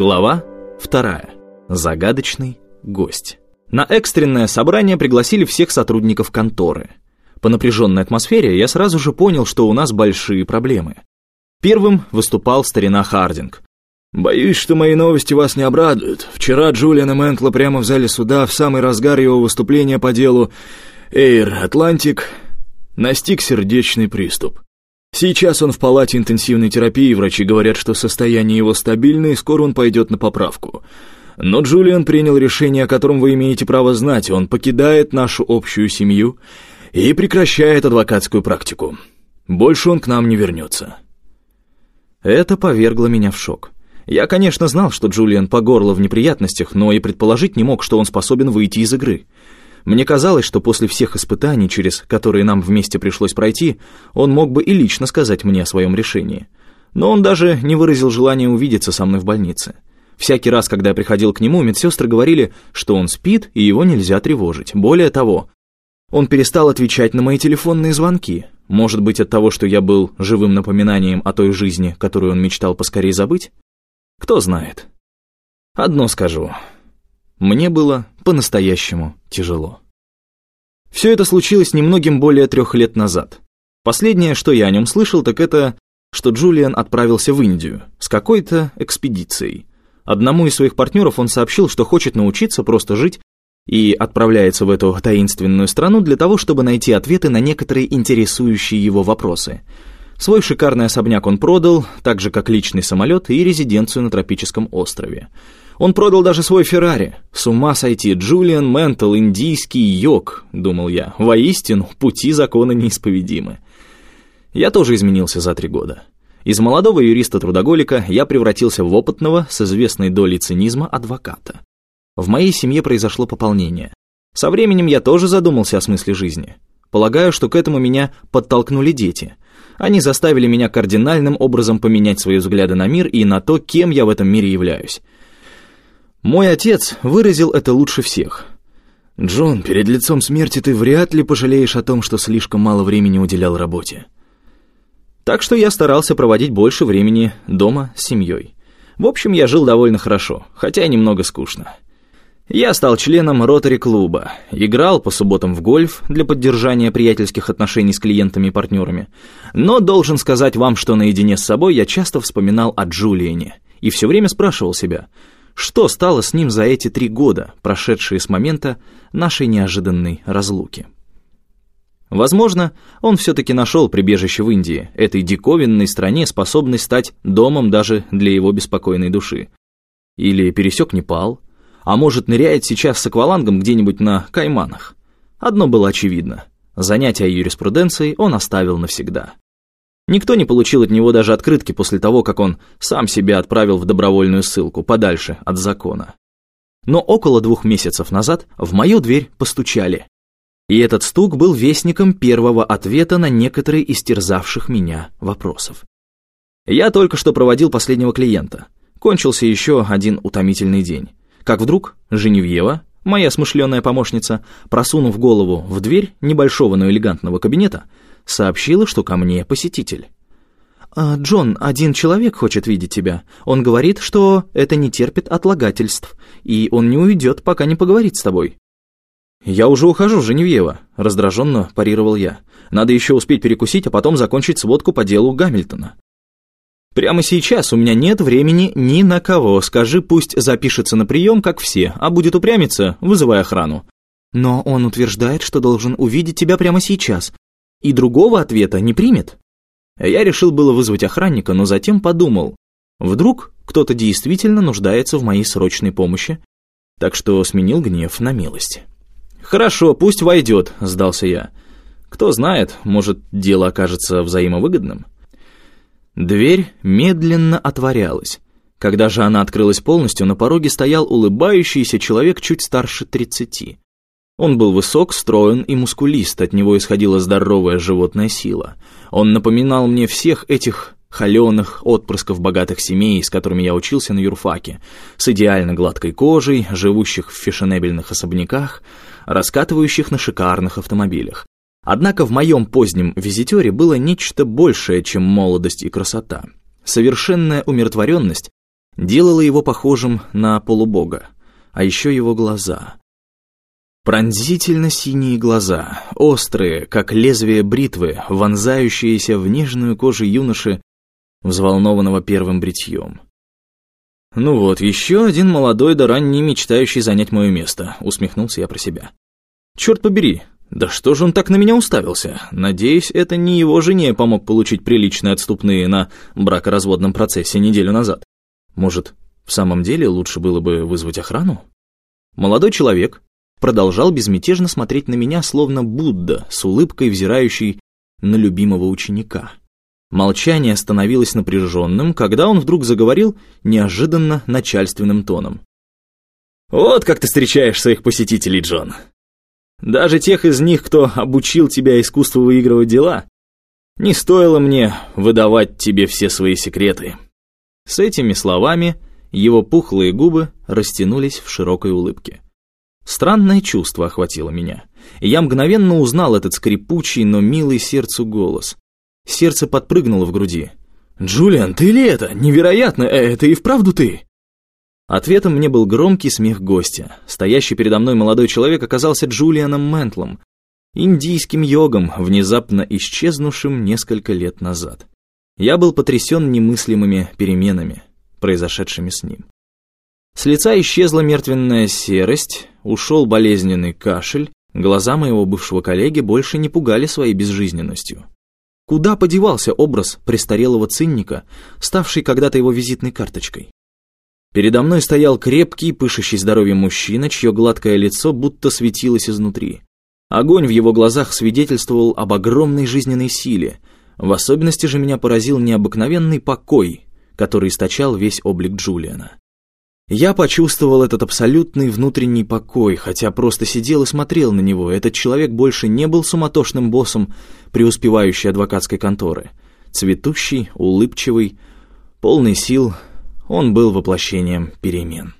Глава вторая. Загадочный гость. На экстренное собрание пригласили всех сотрудников конторы. По напряженной атмосфере я сразу же понял, что у нас большие проблемы. Первым выступал старина Хардинг. «Боюсь, что мои новости вас не обрадуют. Вчера Джулиана Ментла прямо в зале суда, в самый разгар его выступления по делу «Эйр Атлантик» настиг сердечный приступ. Сейчас он в палате интенсивной терапии, врачи говорят, что состояние его стабильное и скоро он пойдет на поправку. Но Джулиан принял решение, о котором вы имеете право знать. Он покидает нашу общую семью и прекращает адвокатскую практику. Больше он к нам не вернется». Это повергло меня в шок. Я, конечно, знал, что Джулиан по горло в неприятностях, но и предположить не мог, что он способен выйти из игры. Мне казалось, что после всех испытаний, через которые нам вместе пришлось пройти, он мог бы и лично сказать мне о своем решении. Но он даже не выразил желания увидеться со мной в больнице. Всякий раз, когда я приходил к нему, медсестры говорили, что он спит и его нельзя тревожить. Более того, он перестал отвечать на мои телефонные звонки. Может быть, от того, что я был живым напоминанием о той жизни, которую он мечтал поскорее забыть? Кто знает. Одно скажу. Мне было по-настоящему тяжело. Все это случилось немногим более трех лет назад. Последнее, что я о нем слышал, так это, что Джулиан отправился в Индию с какой-то экспедицией. Одному из своих партнеров он сообщил, что хочет научиться просто жить и отправляется в эту таинственную страну для того, чтобы найти ответы на некоторые интересующие его вопросы – Свой шикарный особняк он продал, так же как личный самолет и резиденцию на тропическом острове. Он продал даже свой Феррари. С ума сойти, Джулиан Ментл, индийский йог, думал я. Воистину, пути закона неисповедимы. Я тоже изменился за три года. Из молодого юриста-трудоголика я превратился в опытного, с известной долей цинизма, адвоката. В моей семье произошло пополнение. Со временем я тоже задумался о смысле жизни. Полагаю, что к этому меня подтолкнули дети. Они заставили меня кардинальным образом поменять свои взгляды на мир и на то, кем я в этом мире являюсь. Мой отец выразил это лучше всех. «Джон, перед лицом смерти ты вряд ли пожалеешь о том, что слишком мало времени уделял работе». Так что я старался проводить больше времени дома с семьей. В общем, я жил довольно хорошо, хотя и немного скучно. Я стал членом ротари-клуба, играл по субботам в гольф для поддержания приятельских отношений с клиентами и партнерами, но должен сказать вам, что наедине с собой я часто вспоминал о Джулиене и все время спрашивал себя, что стало с ним за эти три года, прошедшие с момента нашей неожиданной разлуки. Возможно, он все-таки нашел прибежище в Индии, этой диковинной стране, способной стать домом даже для его беспокойной души. Или пересек Непал, а может, ныряет сейчас с аквалангом где-нибудь на Кайманах. Одно было очевидно. Занятия юриспруденцией он оставил навсегда. Никто не получил от него даже открытки после того, как он сам себя отправил в добровольную ссылку, подальше от закона. Но около двух месяцев назад в мою дверь постучали. И этот стук был вестником первого ответа на некоторые из терзавших меня вопросов. Я только что проводил последнего клиента. Кончился еще один утомительный день как вдруг Женевьева, моя смышленая помощница, просунув голову в дверь небольшого, но элегантного кабинета, сообщила, что ко мне посетитель. «А, «Джон, один человек хочет видеть тебя. Он говорит, что это не терпит отлагательств, и он не уйдет, пока не поговорит с тобой». «Я уже ухожу, Женевьева», — раздраженно парировал я. «Надо еще успеть перекусить, а потом закончить сводку по делу Гамильтона». Прямо сейчас у меня нет времени ни на кого. Скажи, пусть запишется на прием, как все, а будет упрямиться, вызывай охрану. Но он утверждает, что должен увидеть тебя прямо сейчас. И другого ответа не примет. Я решил было вызвать охранника, но затем подумал. Вдруг кто-то действительно нуждается в моей срочной помощи. Так что сменил гнев на милость. «Хорошо, пусть войдет», — сдался я. «Кто знает, может, дело окажется взаимовыгодным». Дверь медленно отворялась. Когда же она открылась полностью, на пороге стоял улыбающийся человек чуть старше тридцати. Он был высок, строен и мускулист, от него исходила здоровая животная сила. Он напоминал мне всех этих холеных отпрысков богатых семей, с которыми я учился на юрфаке, с идеально гладкой кожей, живущих в фешенебельных особняках, раскатывающих на шикарных автомобилях. Однако в моем позднем визитере было нечто большее, чем молодость и красота. Совершенная умиротворенность делало его похожим на полубога, а еще его глаза. Пронзительно синие глаза, острые, как лезвие бритвы, вонзающиеся в нежную кожу юноши, взволнованного первым бритьем. «Ну вот, еще один молодой да ранний мечтающий занять мое место», — усмехнулся я про себя. «Черт побери, да что же он так на меня уставился? Надеюсь, это не его жене помог получить приличные отступные на бракоразводном процессе неделю назад. Может, в самом деле лучше было бы вызвать охрану? Молодой человек продолжал безмятежно смотреть на меня, словно Будда, с улыбкой взирающий на любимого ученика. Молчание становилось напряженным, когда он вдруг заговорил неожиданно начальственным тоном. «Вот как ты встречаешь своих посетителей, Джон. Даже тех из них, кто обучил тебя искусству выигрывать дела. Не стоило мне выдавать тебе все свои секреты». С этими словами его пухлые губы растянулись в широкой улыбке. Странное чувство охватило меня. Я мгновенно узнал этот скрипучий, но милый сердцу голос. Сердце подпрыгнуло в груди. «Джулиан, ты ли это? Невероятно! Э, это и вправду ты?» Ответом мне был громкий смех гостя. Стоящий передо мной молодой человек оказался Джулианом Ментлом, индийским йогом, внезапно исчезнувшим несколько лет назад. Я был потрясен немыслимыми переменами, произошедшими с ним. С лица исчезла мертвенная серость, ушел болезненный кашель, глаза моего бывшего коллеги больше не пугали своей безжизненностью. Куда подевался образ престарелого цинника, ставший когда-то его визитной карточкой? Передо мной стоял крепкий, пышущий здоровьем мужчина, чье гладкое лицо будто светилось изнутри. Огонь в его глазах свидетельствовал об огромной жизненной силе. В особенности же меня поразил необыкновенный покой, который источал весь облик Джулиана. Я почувствовал этот абсолютный внутренний покой, хотя просто сидел и смотрел на него. Этот человек больше не был суматошным боссом преуспевающей адвокатской конторы. Цветущий, улыбчивый, полный сил, он был воплощением перемен.